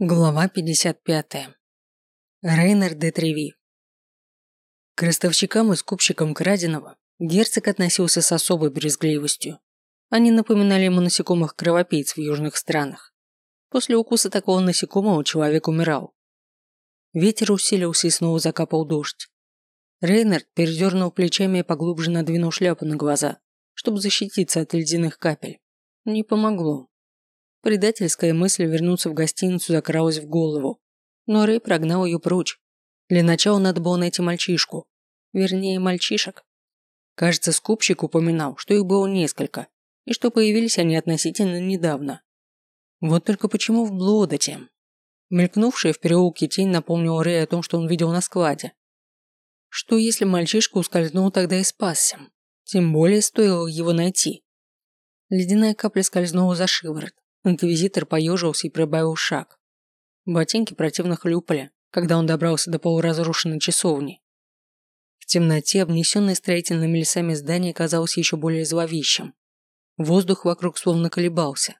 Глава 55. Рейнер де Треви. К ростовщикам и скупщикам краденого герцог относился с особой брезгливостью. Они напоминали ему насекомых-кровопийц в южных странах. После укуса такого насекомого человек умирал. Ветер усилился и снова закапал дождь. Рейнард передернул плечами и поглубже надвинул шляпу на глаза, чтобы защититься от ледяных капель. Не помогло. Предательская мысль вернуться в гостиницу закралась в голову. Но Рэй прогнал ее прочь. Для начала надо было найти мальчишку. Вернее, мальчишек. Кажется, скупщик упоминал, что их было несколько, и что появились они относительно недавно. Вот только почему в Блодоте? Мелькнувшая в переулке тень напомнила Рэй о том, что он видел на складе. Что если мальчишка ускользнул тогда и спасся? Тем более стоило его найти. Ледяная капля скользнула за шиворот. Инквизитор поежился и прибавил шаг. Ботинки противно хлюпали, когда он добрался до полуразрушенной часовни. В темноте, обнесенное строительными лесами здание казалось еще более зловещим. Воздух вокруг словно колебался.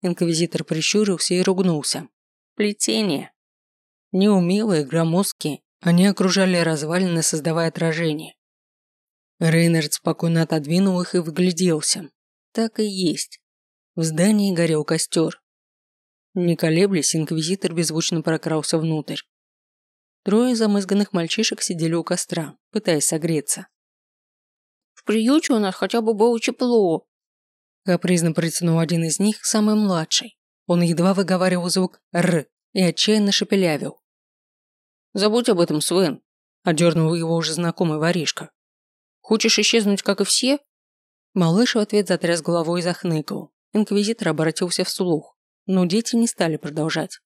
Инквизитор прищурился и ругнулся. Плетение. Неумелые, громоздкие, они окружали развалины, создавая отражение. Рейнард спокойно отодвинул их и выгляделся. Так и есть. В здании горел костер. Не колеблясь, инквизитор беззвучно прокрался внутрь. Трое замызганных мальчишек сидели у костра, пытаясь согреться. «В приюте у нас хотя бы было тепло», – капризно протянул один из них, самый младший. Он едва выговаривал звук «р» и отчаянно шепелявил. «Забудь об этом, Свен», – одернул его уже знакомый воришка. «Хочешь исчезнуть, как и все?» Малыш в ответ затряс головой и захныкал. Инквизитор обратился вслух, но дети не стали продолжать.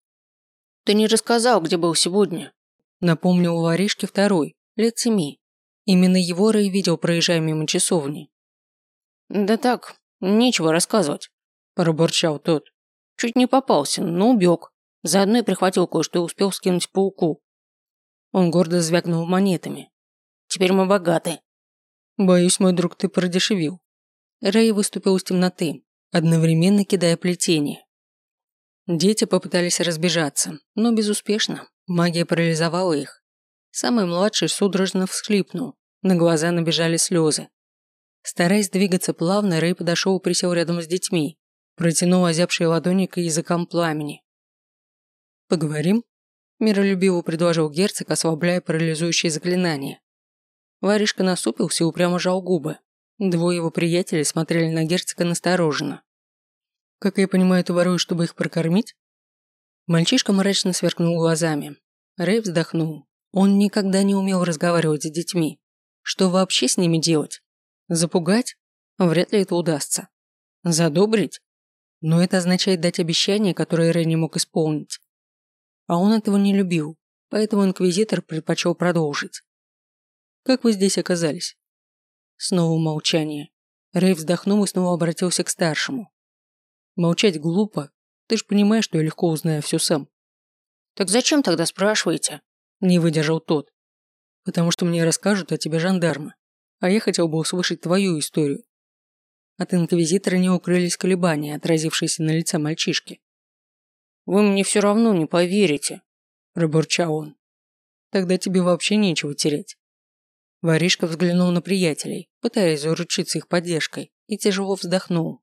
«Ты не рассказал, где был сегодня?» Напомнил у воришки второй, лет семи. Именно его Рэй видел, проезжая мимо часовни. «Да так, нечего рассказывать», – пробурчал тот. «Чуть не попался, но убег. Заодно и прихватил кое-что и успел скинуть пауку». Он гордо звякнул монетами. «Теперь мы богаты». «Боюсь, мой друг, ты продешевил». Рэй выступил из темноты, одновременно кидая плетение. Дети попытались разбежаться, но безуспешно. Магия парализовала их. Самый младший судорожно всхлипнул. На глаза набежали слезы. Стараясь двигаться плавно, Рэй подошел и присел рядом с детьми. Протянул озябшие ладони к языкам пламени. «Поговорим?» – миролюбиво предложил герцог, ослабляя парализующее заклинание. Варежка насупился и упрямо жал губы. Двое его приятелей смотрели на герцога настороженно. «Как я понимаю, ты воруешь, чтобы их прокормить?» Мальчишка мрачно сверкнул глазами. Рэй вздохнул. Он никогда не умел разговаривать с детьми. Что вообще с ними делать? Запугать? Вряд ли это удастся. Задобрить? Но это означает дать обещание, которое Рэй не мог исполнить. А он этого не любил, поэтому инквизитор предпочел продолжить. «Как вы здесь оказались?» Снова молчание. Рэй вздохнул и снова обратился к старшему. «Молчать глупо. Ты ж понимаешь, что я легко узнаю все сам». «Так зачем тогда спрашиваете?» Не выдержал тот. «Потому что мне расскажут о тебе жандармы. А я хотел бы услышать твою историю». От инквизитора не укрылись колебания, отразившиеся на лице мальчишки. «Вы мне все равно не поверите», – пробурчал он. «Тогда тебе вообще нечего терять. Воришка взглянул на приятелей, пытаясь заручиться их поддержкой, и тяжело вздохнул.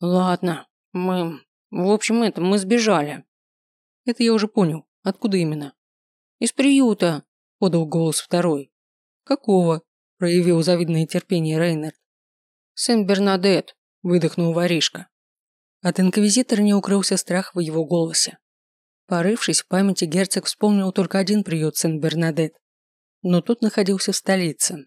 «Ладно, мы... В общем, это, мы сбежали». «Это я уже понял. Откуда именно?» «Из приюта», – подал голос второй. «Какого?» – проявил завидное терпение Рейнер. «Сен-Бернадет», – выдохнул воришка. От инквизитора не укрылся страх в его голосе. Порывшись в памяти, герцог вспомнил только один приют Сен-Бернадет но тут находился в столице.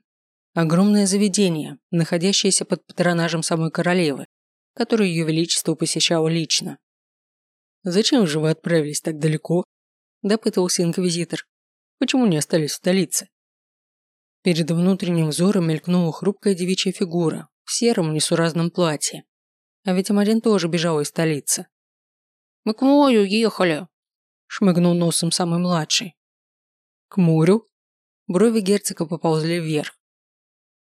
Огромное заведение, находящееся под патронажем самой королевы, которую ее величество посещало лично. «Зачем же вы отправились так далеко?» – допытывался инквизитор. «Почему не остались в столице?» Перед внутренним взором мелькнула хрупкая девичья фигура в сером несуразном платье. А ведь Амарин тоже бежал из столицы. «Мы к морю ехали», – шмыгнул носом самый младший. «К морю?» Брови герцога поползли вверх.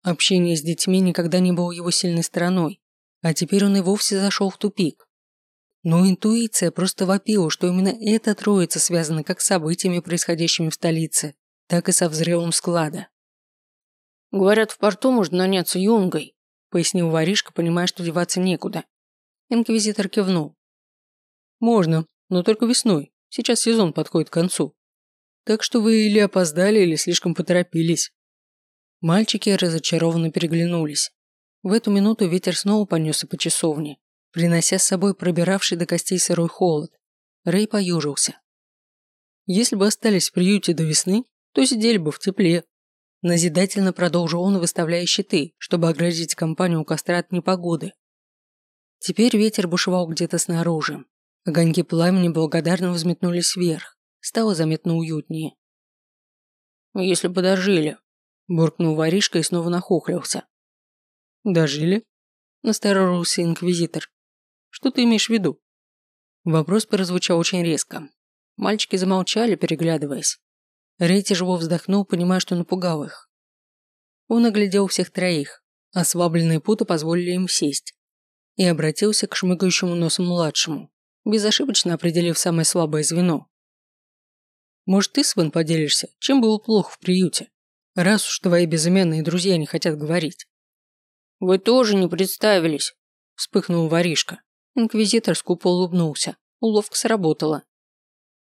Общение с детьми никогда не было его сильной стороной, а теперь он и вовсе зашел в тупик. Но интуиция просто вопила, что именно эта троица связана как с событиями, происходящими в столице, так и со взрывом склада. «Говорят, в порту можно наняться юнгой», – пояснил воришка, понимая, что деваться некуда. Инквизитор кивнул. «Можно, но только весной. Сейчас сезон подходит к концу. Так что вы или опоздали, или слишком поторопились». Мальчики разочарованно переглянулись. В эту минуту ветер снова понесся по часовне, принося с собой пробиравший до костей сырой холод. Рэй поюжился. «Если бы остались в приюте до весны, то сидели бы в тепле», назидательно продолжил он, выставляя щиты, чтобы оградить компанию у костра от непогоды. Теперь ветер бушевал где-то снаружи. Огоньки пламени благодарно взметнулись вверх. Стало заметно уютнее. «Если бы дожили», – буркнул воришка и снова нахохлился. «Дожили?» – насторожился инквизитор. Что ты имеешь в виду?» Вопрос прозвучал очень резко. Мальчики замолчали, переглядываясь. Рей тяжело вздохнул, понимая, что напугал их. Он оглядел всех троих. Ослабленные путы позволили им сесть. И обратился к шмыгающему носом младшему, безошибочно определив самое слабое звено. «Может, ты, Свен, поделишься, чем было плохо в приюте? Раз уж твои безымянные друзья не хотят говорить». «Вы тоже не представились», – вспыхнул воришка. Инквизитор скупо улыбнулся. Уловка сработала.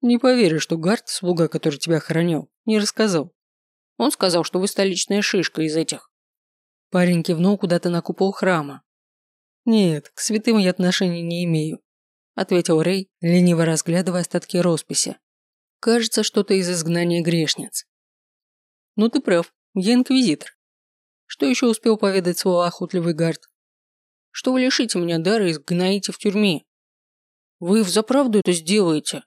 «Не поверю, что Гард, слуга, который тебя охранял, не рассказал. Он сказал, что вы столичная шишка из этих». Парень кивнул куда-то на купол храма. «Нет, к святым я отношений не имею», ответил Рэй, лениво разглядывая остатки росписи. «Кажется, что-то из изгнания грешниц». «Ну ты прав, я инквизитор. Что еще успел поведать свой охотливый Гард?» что вы лишите меня дара и сгноите в тюрьме. Вы взаправду это сделаете?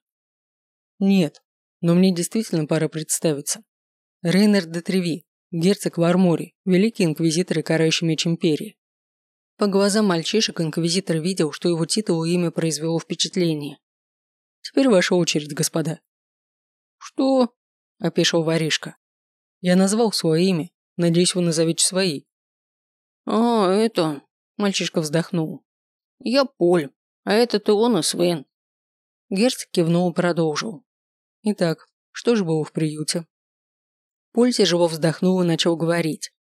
Нет, но мне действительно пора представиться. Рейнер де Треви, герцог Вармори, великий инквизитор и карающий меч империи. По глазам мальчишек инквизитор видел, что его титул и имя произвело впечатление. Теперь ваша очередь, господа. Что? – опешил воришка. Я назвал свое имя. Надеюсь, вы назовете свои. А, это... Мальчишка вздохнул. «Я Поль, а это ты он и Свен». Герцог кивнул и продолжил. «Итак, что же было в приюте?» Поль тяжело вздохнул и начал говорить.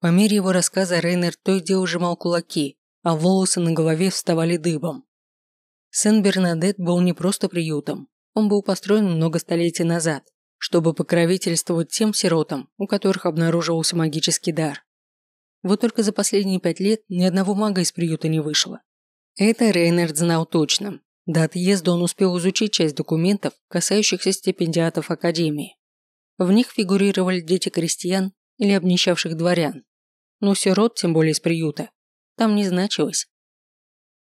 По мере его рассказа Рейнер то и дело сжимал кулаки, а волосы на голове вставали дыбом. Сен-Бернадет был не просто приютом. Он был построен много столетий назад, чтобы покровительствовать тем сиротам, у которых обнаруживался магический дар. Вот только за последние пять лет ни одного мага из приюта не вышло. Это Рейнард знал точно. До отъезда он успел изучить часть документов, касающихся стипендиатов Академии. В них фигурировали дети крестьян или обнищавших дворян. Но сирот, тем более из приюта, там не значилось.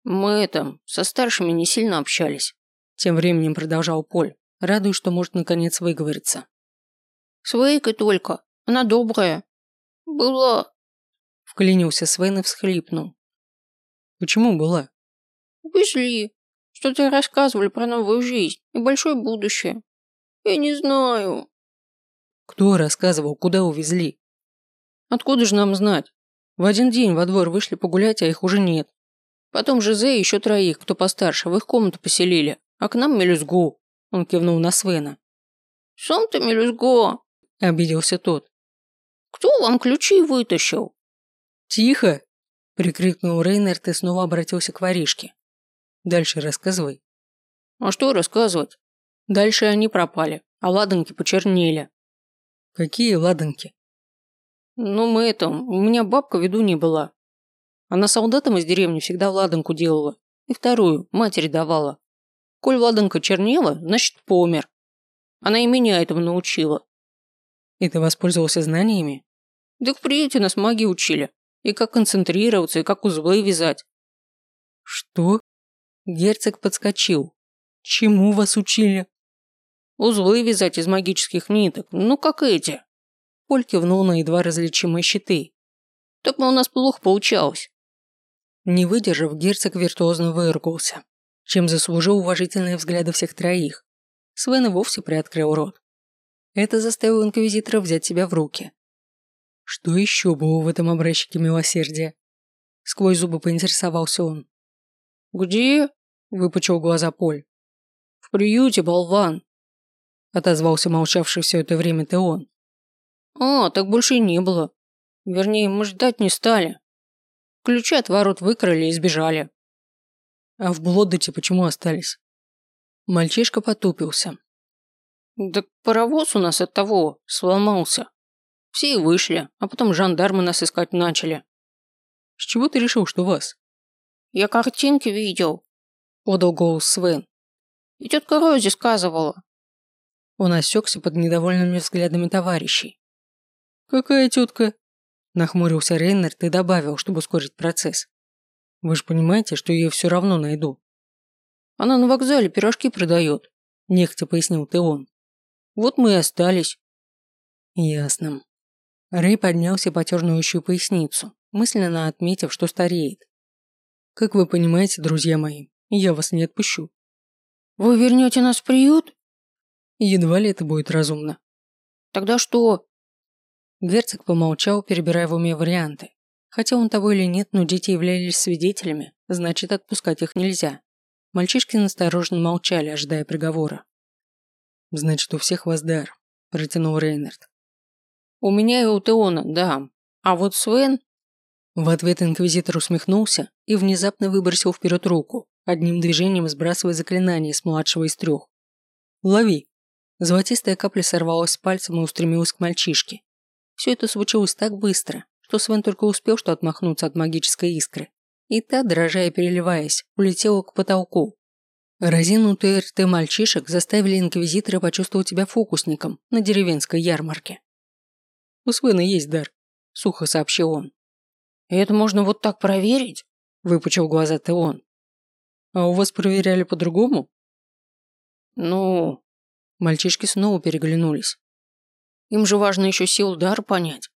«Мы там со старшими не сильно общались», – тем временем продолжал Поль, радуясь, что может наконец выговориться. «С Вейкой только. Она добрая. Была Вклинился Свен и всхлипнул. Почему была? Увезли. Что-то рассказывали про новую жизнь и большое будущее. Я не знаю. Кто рассказывал, куда увезли? Откуда же нам знать? В один день во двор вышли погулять, а их уже нет. Потом Жизе и еще троих, кто постарше, в их комнату поселили, а к нам мелюзгу. Он кивнул на Свена. «Сам ты мелюзго!» – обиделся тот. «Кто вам ключи вытащил?» «Тихо!» – прикрикнул Рейнерт и снова обратился к воришке. «Дальше рассказывай». «А что рассказывать? Дальше они пропали, а ладанки почернели». «Какие ладанки?» «Ну, мы это... У меня бабка в виду не была. Она солдатам из деревни всегда ладанку делала. И вторую, матери давала. Коль ладанка чернела, значит, помер. Она и меня этому научила». «И ты воспользовался знаниями?» «Да к приюте нас маги учили. И как концентрироваться, и как узлы вязать. Что? Герцог подскочил. Чему вас учили? Узлы вязать из магических ниток, ну как эти. Поль кивнул на едва различимые щиты. Так у нас плохо получалось. Не выдержав, герцог виртуозно выругался, чем заслужил уважительные взгляды всех троих. Свен и вовсе приоткрыл рот. Это заставило инквизитора взять себя в руки. Что еще было в этом образчике милосердия? Сквозь зубы поинтересовался он. «Где?» выпучил глаза Поль. В приюте, болван, отозвался молчавший все это время Теон. А, так больше и не было. Вернее, мы ждать не стали. Ключи от ворот выкрали и сбежали. А в Блоддете почему остались? Мальчишка потупился. Да паровоз у нас от того сломался. Все и вышли, а потом жандармы нас искать начали. С чего ты решил, что вас? Я картинки видел, подал голос Свен. И тетка Рози сказывала. Он осекся под недовольными взглядами товарищей. «Какая тетка?» Нахмурился Рейнард и добавил, чтобы ускорить процесс. «Вы же понимаете, что я ее все равно найду». «Она на вокзале пирожки продает», – нехотя пояснил Теон. «Вот мы и остались». «Ясно». Рэй поднялся и потер ноющую поясницу, мысленно отметив, что стареет. «Как вы понимаете, друзья мои, я вас не отпущу». «Вы вернете нас в приют?» Едва ли это будет разумно. «Тогда что?» Герцог помолчал, перебирая в уме варианты. Хотя он того или нет, но дети являлись свидетелями, значит, отпускать их нельзя. Мальчишки настороженно молчали, ожидая приговора. «Значит, у всех вас дар», – протянул Рейнард. «У меня и у Теона, да. А вот Свен...» В ответ инквизитор усмехнулся и внезапно выбросил вперед руку, одним движением сбрасывая заклинание с младшего из трех. «Лови!» Золотистая капля сорвалась с пальцем и устремилась к мальчишке. Все это случилось так быстро, что Свен только успел что отмахнуться от магической искры. И та, дрожа и переливаясь, улетела к потолку. Разинутые рты мальчишек заставили инквизитора почувствовать себя фокусником на деревенской ярмарке. «У Свена есть дар», – сухо сообщил он. «И это можно вот так проверить?» – выпучил глаза Теон. «А у вас проверяли по-другому?» «Ну...» Мальчишки снова переглянулись. Им же важно еще сил дар понять.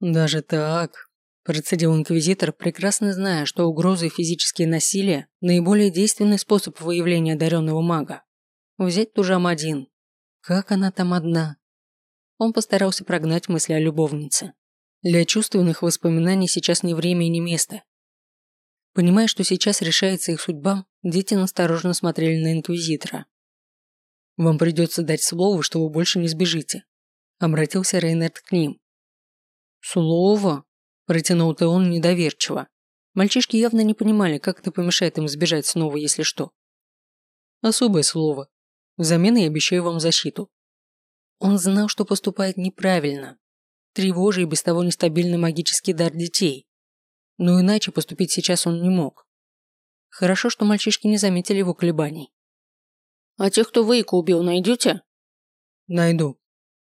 Даже так, процедил инквизитор, прекрасно зная, что угрозы и физические насилия – наиболее действенный способ выявления одаренного мага. Взять ту же Амадин. Как она там одна? Он постарался прогнать мысли о любовнице. Для чувственных воспоминаний сейчас не время и не место. Понимая, что сейчас решается их судьба, дети настороженно смотрели на инквизитора. «Вам придется дать слово, что вы больше не сбежите», Обратился Рейнард к ним. «Слово?» – протянул-то он недоверчиво. Мальчишки явно не понимали, как это помешает им сбежать снова, если что. «Особое слово. Взамен я обещаю вам защиту». Он знал, что поступает неправильно. Тревожа и без того нестабильный магический дар детей. Но иначе поступить сейчас он не мог. Хорошо, что мальчишки не заметили его колебаний. «А тех, кто Вейку убил, найдете?» «Найду»,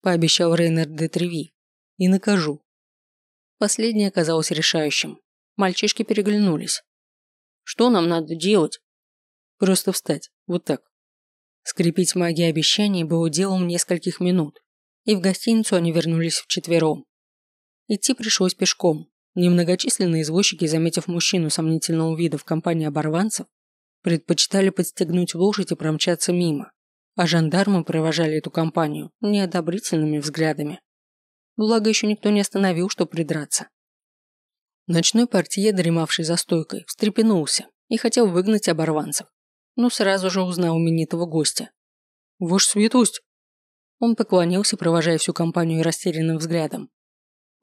пообещал Рейнард де Треви. И накажу. Последнее оказалось решающим. Мальчишки переглянулись. Что нам надо делать? Просто встать. Вот так. Скрепить магией обещаний было делом нескольких минут, и в гостиницу они вернулись вчетвером. Идти пришлось пешком. Немногочисленные извозчики, заметив мужчину сомнительного вида в компании оборванцев, предпочитали подстегнуть лошадь и промчаться мимо а жандармы провожали эту компанию неодобрительными взглядами. Благо, еще никто не остановил, чтобы придраться. Ночной портье, дремавший за стойкой, встрепенулся и хотел выгнать оборванцев, но сразу же узнал именитого гостя. «Ваш светость!» Он поклонился, провожая всю компанию растерянным взглядом.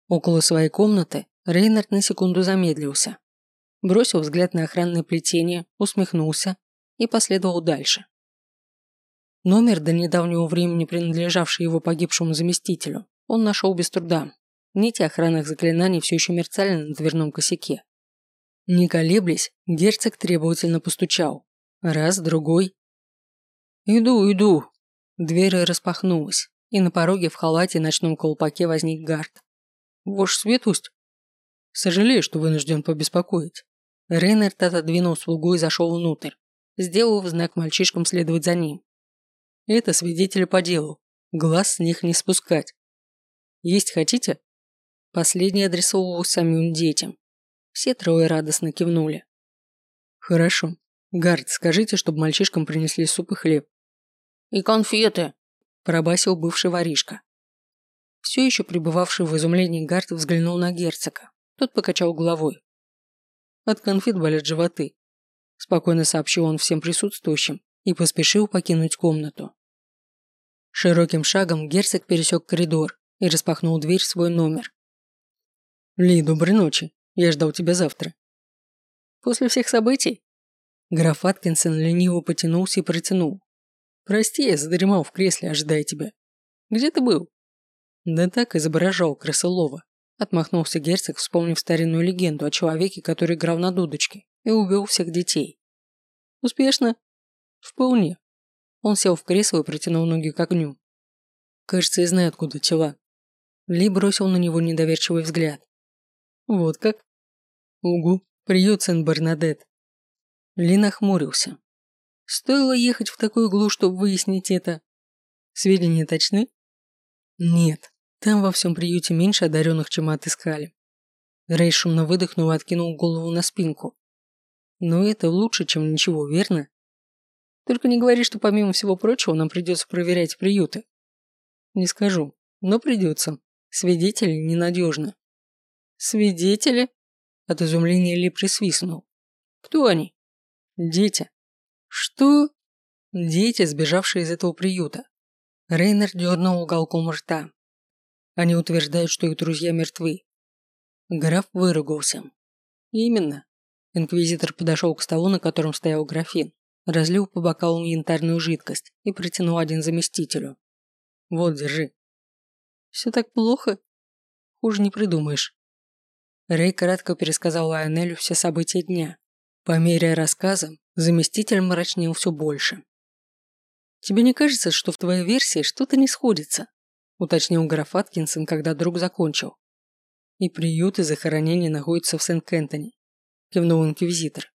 Около своей комнаты Рейнард на секунду замедлился. Бросил взгляд на охранное плетение, усмехнулся и последовал дальше. Номер, до недавнего времени принадлежавший его погибшему заместителю, он нашел без труда. Нити охранных заклинаний все еще мерцали на дверном косяке. Не колеблясь, герцог требовательно постучал. Раз, другой. «Иду, иду!» Дверь распахнулась, и на пороге в халате и ночном колпаке возник гард. «Ваша светлость!» «Сожалею, что вынужден побеспокоить». Рейнард отодвинул слугу и зашел внутрь, сделав знак мальчишкам следовать за ним. Это свидетели по делу. Глаз с них не спускать. Есть хотите? Последний адресовывал самим детям. Все трое радостно кивнули. Хорошо. Гард, скажите, чтобы мальчишкам принесли суп и хлеб. И конфеты, пробасил бывший воришка. Все еще пребывавший в изумлении Гард взглянул на герцога. Тот покачал головой. От конфет болят животы. спокойно сообщил он всем присутствующим и поспешил покинуть комнату. Широким шагом герцог пересек коридор и распахнул дверь в свой номер. «Ли, доброй ночи. Я ждал тебя завтра». «После всех событий?» Граф Аткинсон лениво потянулся и протянул. «Прости, я задремал в кресле, ожидая тебя. Где ты был?» «Да так изображал крысолова», – отмахнулся герцог, вспомнив старинную легенду о человеке, который играл на дудочке и убил всех детей. «Успешно?» «Вполне». Он сел в кресло и протянул ноги к огню. «Кажется, я знаю, откуда тела». Ли бросил на него недоверчивый взгляд. «Вот как?» «Угу, приют Сен-Бернадет». Ли нахмурился. «Стоило ехать в такую глушь, чтобы выяснить это. Сведения точны?» «Нет, там во всем приюте меньше одаренных, чем мы отыскали». Рэй шумно выдохнул и откинул голову на спинку. «Но это лучше, чем ничего, верно?» «Только не говори, что помимо всего прочего нам придется проверять приюты». «Не скажу, но придется. Свидетели ненадежны». «Свидетели?» От изумления Ли присвистнул. «Кто они?» «Дети». «Что?» «Дети, сбежавшие из этого приюта. Рейнер дернул уголком рта. Они утверждают, что их друзья мертвы. Граф выругался. Именно. Инквизитор подошел к столу, на котором стоял графин, разлил по бокалу янтарную жидкость и протянул один заместителю. Вот, держи. Все так плохо? Хуже не придумаешь. Рэй кратко пересказал Лайонелю все события дня. По мере рассказа, заместитель мрачнел все больше. «Тебе не кажется, что в твоей версии что-то не сходится?» – уточнил граф Аткинсон, когда друг закончил. «И приют, и захоронение находятся в Сент-Кентоне», – кивнул инквизитор.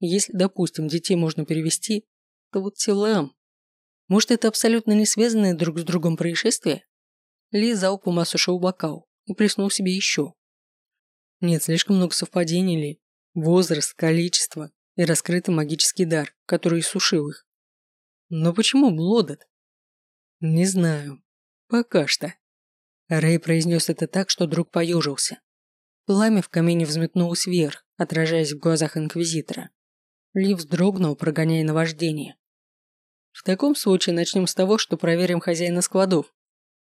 «Если, допустим, детей можно перевести, то вот телам. Может, это абсолютно не связанные друг с другом происшествия?» Ли залпом осушил бокал и плеснул себе еще. Нет, слишком много совпадений ли. Возраст, количество и раскрытый магический дар, который иссушил их. Но почему Блодет? Не знаю. Пока что. Рэй произнес это так, что друг поежился. Пламя в камине взметнулось вверх, отражаясь в глазах Инквизитора. Ли вздрогнул, прогоняя наваждение. В таком случае начнем с того, что проверим хозяина складов.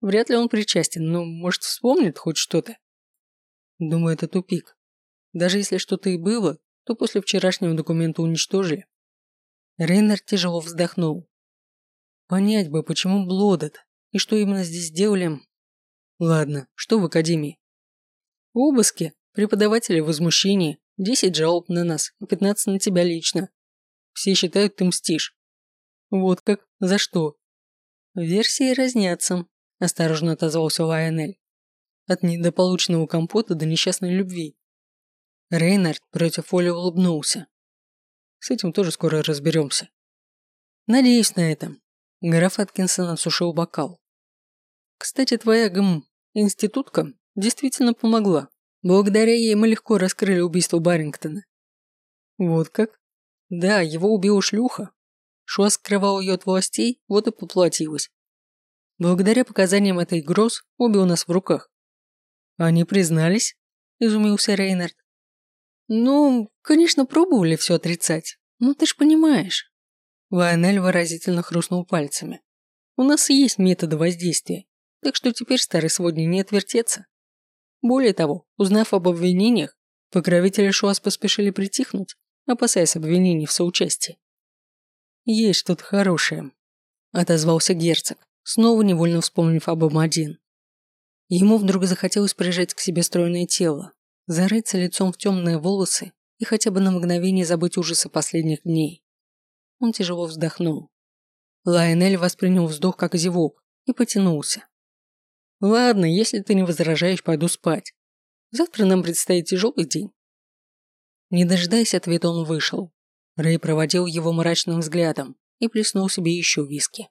Вряд ли он причастен, но, может, вспомнит хоть что-то. Думаю, это тупик. Даже если что-то и было, то после вчерашнего документа уничтожили. Рейнер тяжело вздохнул. Понять бы, почему Блодет, и что именно здесь сделали. Ладно, что в академии? Обыски, преподаватели в возмущении, 10 жалоб на нас и 15 на тебя лично. Все считают, ты мстишь. Вот как? За что? Версии разнятся, осторожно отозвался Лайонель. От недополученного компота до несчастной любви. Рейнард против Оли улыбнулся. С этим тоже скоро разберемся. Надеюсь на это. Граф Аткинсон осушил бокал. «Кстати, твоя гм... институтка действительно помогла. Благодаря ей мы легко раскрыли убийство Барингтона». «Вот как?» «Да, его убила шлюха. Шуа скрывал ее от властей, вот и поплатилась. Благодаря показаниям этой гроз обе у нас в руках». «Они признались?» – изумился Рейнард. «Ну, конечно, пробовали все отрицать, но ты ж понимаешь, Лайонель выразительно хрустнул пальцами. «У нас есть методы воздействия, так что теперь старый сводни не отвертеться. Более того, узнав об обвинениях, покровители Шуас поспешили притихнуть, опасаясь обвинений в соучастии. «Есть что-то хорошее», – отозвался герцог, снова невольно вспомнив об Амадин. Ему вдруг захотелось прижать к себе стройное тело, зарыться лицом в темные волосы и хотя бы на мгновение забыть ужасы последних дней. Он тяжело вздохнул. Лайонель воспринял вздох как зевок и потянулся. «Ладно, если ты не возражаешь, пойду спать. Завтра нам предстоит тяжелый день». Не дожидаясь ответа, он вышел. Рэй проводил его мрачным взглядом и плеснул себе еще виски.